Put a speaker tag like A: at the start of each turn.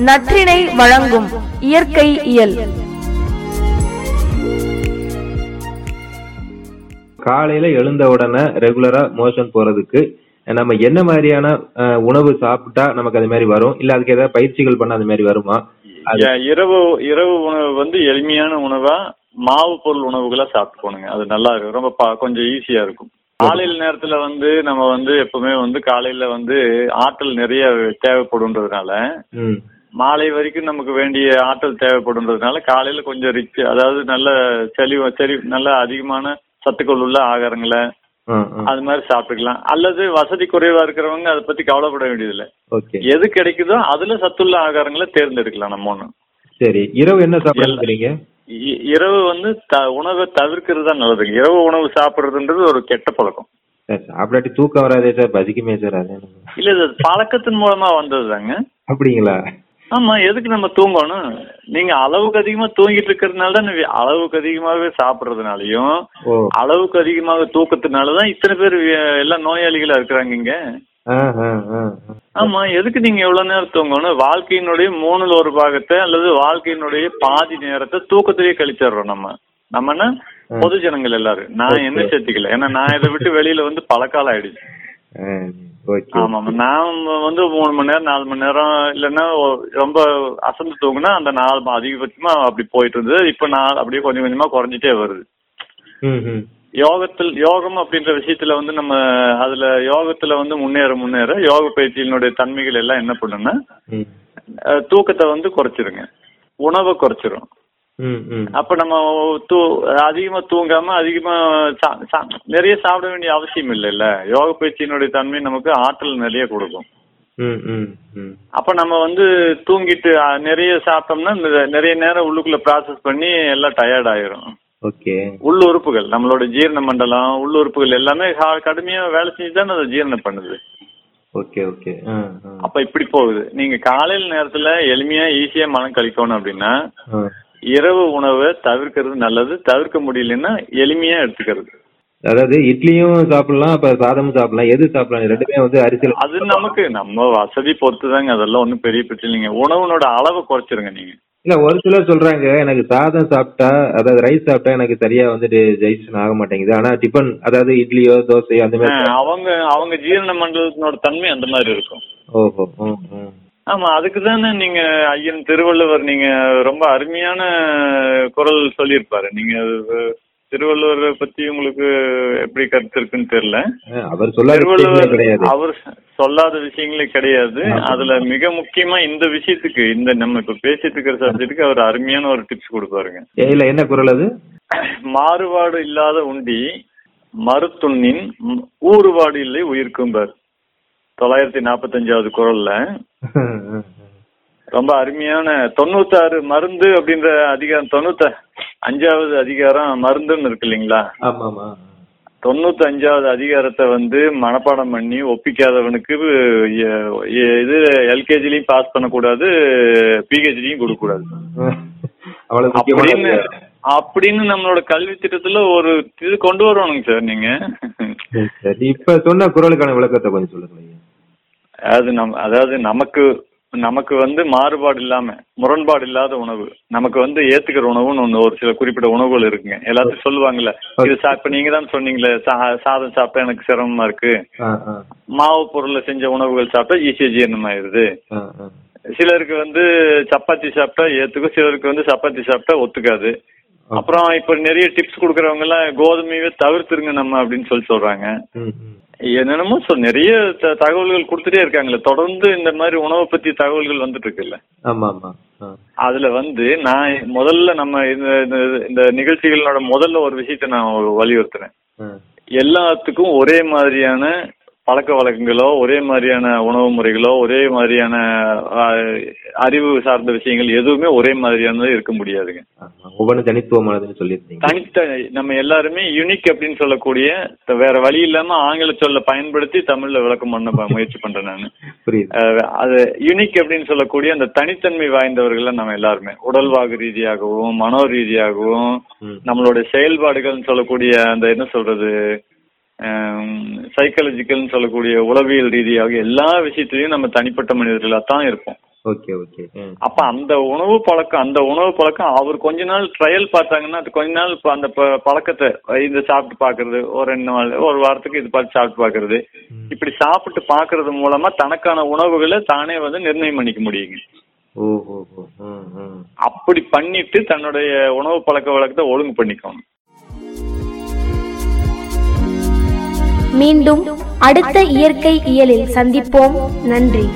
A: நற்றினை வழங்கும் இயற்கை இயல்.
B: காலையில எழுந்த உடனே ரெகுலரா மோஷன் போறதுக்கு நம்ம என்ன மாதிரியான உணவு சாப்பிட்டா நமக்கு அது மாதிரி வரும்? இல்ல அதுக்கு ஏதாவது பயிற்சிகள் பண்ண அது மாதிரி வருமா?
C: இரவு இரவு உணவு வந்து எளிமையான உணவா மாவு பொருள் உணவுகளா சாப்பிட்டு போனுங்க அது நல்லா இருக்கும். ரொம்ப பா- கொஞ்சம் ஈஸியா இருக்கும். காலையில நேரத்துல வந்து நம்ம வந்து எப்பவுமே வந்து காலையில வந்து ஆற்றல் நிறைய தேவைப்படுன்றதுனால
B: ம்.
C: மாலை வரைக்கும் நமக்கு வேண்டிய ஆற்றல் தேவைப்படுன்றதுனால காலையில கொஞ்சம் ரிச் அதாவது நல்ல செழிவு செறி நல்ல அதிகமான சத்துக்கள் உள்ள ஆகாரங்களை. அது மாதிரி சாப்பிட்டுக்கலாம். அல்லது வசதி குறைவா இருக்கிறவங்க அதை பத்தி கவலைப்பட வேண்டியதில்லை.
B: ஓகே.
C: எது கிடைக்குதோ அதுல சத்துள்ள ஆகாரங்களை தேர்ந்தெடுக்கலாம் நம்ம ஒண்ணு.
B: சரி. இரவு என்ன சாப்பிடுறீங்க
C: இரவு வந்து உணவை தவிர்க்கிறது தான் நல்லதுங்க இரவு உணவு சாப்பிடுறதுன்றது ஒரு கெட்ட பழக்கம்.
B: சார் சாப்பிடாட்டி தூக்கம் வராதே சார் பசிக்குமே சார் அது.
C: இல்ல பழக்கத்தின் மூலமா வந்ததுதாங்க.
B: அப்படிங்களா?
C: ஆமா எதுக்கு நம்ம தூங்கணும்? நீங்க அளவுக்கு அதிகமா தூங்கிட்டு இருக்கிறதுனால தான் அளவுக்கு அதிகமாவே சாப்பிடுறதுனாலயும் அளவுக்கு அதிகமாக தூக்கத்தினாலதான் இத்தனை பேர் எல்லாம் நோயாளிகளா இருக்கிறாங்க இங்க. ஆமா எதுக்கு நீங்க எவ்வளவு நேரம் தூங்கணும்? வாழ்க்கையினுடைய மூணுல ஒரு பாகத்தை அல்லது வாழ்க்கையினுடைய பாதி நேரத்தை தூக்கத்திலேயே கழிச்சிடுறோம் நம்ம. நம்ம என்ன? பொது ஜனங்கள் எல்லாரும். நான் என்ன சேர்த்திக்கல. ஏன்னா நான் இதை விட்டு வெளியில வந்து பல காலம் ஆயிடுச்சு
B: ஆ, ஓகே
C: ஆமாம் நான் வந்து மூணு மணி நேரம் நாலு மணி நேரம் இல்லைன்னா ரொம்ப அசந்து தூங்குனா அந்த நாலு அதிகபட்சமா அப்படி போயிட்டு இருந்தது. இப்ப நான் அப்படியே கொஞ்சம் கொஞ்சமா குறைஞ்சிட்டே வருது. யோகத்தில் யோகம் அப்படின்ற விஷயத்துல வந்து நம்ம அதுல யோகத்துல வந்து முன்னேற முன்னேற யோக பயிற்சியினுடைய தன்மைகள் எல்லாம் என்ன பண்ணுன்னா தூக்கத்தை வந்து குறைச்சிருங்க. உணவை குறைச்சிரும். அப்ப நம்ம தூ அதிகமா தூங்காம அதிகமா நிறைய சாப்பிட வேண்டிய அவசியம் இல்லைல்ல? யோக பயிற்சியினுடைய தன்மை நமக்கு ஆற்றல் நிறைய கொடுக்கும். அப்ப நம்ம வந்து தூங்கிட்டு நிறைய சாப்பிட்டோம்னா நிறைய நேரம் உள்ளுக்குள்ள ப்ராசஸ் பண்ணி எல்லாம் டயர்ட் ஆயிரும்.
B: ஓகே.
C: உள்ள உறுப்புகள் நம்மளோட ஜீரண மண்டலம் உள்ள உறுப்புகள் எல்லாமே கடுமையா வேலை செஞ்சு தானே அதை ஜீரணம் பண்ணுது.
B: Okay okay.
C: அப்ப இப்படி போகுது. நீங்க காலையில நேரத்துல எளிமையா ஈஸியா மனம் கழிக்கணும் அப்படின்னா இரவு உணவை தவிர்க்கிறது நல்லது தவிர்க்க முடியலன்னா எளிமையா எடுத்துக்கிறது.
B: அதாவது இட்லியும் சாப்பிடலாம் அப்ப சாதமும் சாப்பிடலாம். எது சாப்பிடலாம்? ரெண்டுமே வந்து அரிசியில்
C: அது நமக்கு நம்ம வசதி பொறுத்துதாங்க. அதெல்லாம் ஒன்றும் பெரிய பிரச்சனை இல்லைங்க. உணவுனோட அளவை குறைச்சிருங்க நீங்க.
B: இல்ல ஒரு சிலர் சொல்றாங்க எனக்கு சாதம் சாப்பிட்டா அதாவது ரைஸ் சாப்பிட்டா எனக்கு சரியா வந்துட்டு டைஜஷன் ஆக மாட்டேங்குது. ஆனா டிபன் அதாவது இட்லியோ தோசையோ அந்த மாதிரி
C: அவங்க அவங்க ஜீரண மண்டலத்தினோட தன்மை அந்த மாதிரி இருக்கும்.
B: ஓஹோ.
C: ஆமா அதுக்கு தானே நீங்க ஐயன் திருவள்ளுவர் நீங்க ரொம்ப அருமையான குரல் சொல்லியிருப்பாரு. நீங்க திருவள்ளுவரை பத்தி உங்களுக்கு எப்படி கருத்து இருக்குன்னு தெரியல
B: அவர்
C: திருவள்ளுவர் அவர் சொல்லாத விஷயங்களே கிடையாது. அதுல மிக முக்கியமா இந்த விஷயத்துக்கு இந்த நம்ம இப்ப பேசிட்டு இருக்கிற சப்ஜெக்ட்டுக்கு அவர் அருமையான ஒரு டிப்ஸ் கொடுப்பாருங்க.
B: இல்ல என்ன குரல் அது?
C: மாறுபாடு இல்லாத உண்டி மறுத்துண்ணின் ஊறுபாடு இல்லை உயிர்க்கும்பார். தொள்ளாயிரத்தி நாற்பத்தஞ்சாவது குரல்ல. ரொம்ப அருமையான தொண்ணூத்தாறு மருந்து அப்படின்ற அதிகாரம் தொண்ணூத்த அஞ்சாவது அதிகாரம் மருந்துன்னு இருக்கு இல்லைங்களா? தொண்ணூத்தி அஞ்சாவது அதிகாரத்தை வந்து மனப்பாடம் பண்ணி ஒப்பிக்காதவனுக்கு இது எல்கேஜிலையும் பாஸ் பண்ணக்கூடாது பிஹெச்டியும் கொடுக்க கூடாது
B: அவ்வளவு
C: அப்படின்னு அப்படின்னு நம்மளோட கல்வி திட்டத்துல ஒரு இது கொண்டு வரணுங்க சார் நீங்க.
B: சரி இப்ப சொன்ன குரலுக்கான விளக்கத்தை கொஞ்சம் சொல்லுங்க
C: அதாவது நம் அதாவது நமக்கு நமக்கு வந்து மாறுபாடு இல்லாம முரண்பாடு இல்லாத உணவு. நமக்கு வந்து ஏத்துக்கிற உணவுன்னு ஒண்ணு ஒரு சில குறிப்பிட்ட உணவுகள் இருக்குங்க. எல்லாத்தையும் சொல்லுவாங்கல்ல. இது இப்ப நீங்க தான் சொன்னீங்களே சாதம் சாப்பிட்டா எனக்கு சிரமமா இருக்கு. மாவு பொருள்ல செஞ்ச உணவுகள் சாப்பிட்டா ஈஸியா ஜீரணமாயிருது
B: ஆ ஆ.
C: சிலருக்கு வந்து சப்பாத்தி சாப்பிட்டா ஏத்துக்கும் சிலருக்கு வந்து சப்பாத்தி சாப்பிட்டா ஒத்துக்காது. அப்புறம் இப்ப நிறைய டிப்ஸ் கொடுக்கறவங்க எல்லாம் கோதுமையவே தவிர்த்துருங்க நம்ம அப்படின்னு சொல்லி சொல்றாங்க. என்னென்னமோ சொல் நிறைய தகவல்கள் கொடுத்துட்டே இருக்காங்களே தொடர்ந்து இந்த மாதிரி உணவை பத்தி தகவல்கள் வந்துட்டு இருக்குல்ல
B: ஆமா ஆமா.
C: அதுல வந்து நான் முதல்ல நம்ம இந்த நிகழ்ச்சிகளோட முதல்ல ஒரு விஷயத்த நான் வலியுறுத்துறேன். எல்லாத்துக்கும் ஒரே மாதிரியான பழக்க வழக்கங்களோ ஒரே மாதிரியான உணவு முறைகளோ ஒரே மாதிரியான அறிவு சார்ந்த விஷயங்கள் எதுவுமே ஒரே மாதிரியானது இருக்க முடியாதுங்க.
B: ஒவ்வொன்றும் தனித்துவமானதுன்னு சொல்லியிருந்தீங்க.
C: தனித்த நம்ம எல்லாருமே யூனிக் அப்படின்னு சொல்லக்கூடிய வேற வழி இல்லாம ஆங்கில சொல்ல பயன்படுத்தி தமிழ்ல விளக்கம் பண்ண முயற்சி பண்றேன் நான்.
B: புரியுது.
C: அது யூனிக் அப்படின்னு சொல்லக்கூடிய அந்த தனித்தன்மை வாய்ந்தவர்கள் நம்ம எல்லாருமே. உடல்வாகு ரீதியாகவும் மனோ ரீதியாகவும். நம்மளுடைய செயல்பாடுகள்னு சொல்லக்கூடிய அந்த என்ன சொல்றது சைக்காலஜிக்கல்னு சொல்லக்கூடிய உளவியல் ரீதியாக எல்லா விஷயத்திலையும் நம்ம தனிப்பட்ட மனிதர்களா தான் இருப்போம்.
B: Okay okay.
C: அப்ப அந்த உணவு பழக்கம் அந்த உணவு பழக்கம் அவர் கொஞ்ச நாள் ட்ரையல் பார்த்தாங்கன்னா அது கொஞ்ச நாள் அந்த பழக்கத்தை இது சாப்பிட்டு பாக்குறது ஒரு ரெண்டு நாள் ஒரு வாரத்துக்கு இது பார்த்து சாப்பிட்டு பாக்குறது இப்படி சாப்பிட்டு பாக்குறது மூலமா தனக்கான உணவுகளை தானே வந்து நிர்ணயம் பண்ணிக்க முடியுங்க. அப்படி பண்ணிட்டு தன்னுடைய உணவு பழக்க வழக்கத்தை ஒழுங்கு பண்ணிக்கணும்.
A: மீண்டும் அடுத்த இயற்கை இயலில் சந்திப்போம். நன்றி.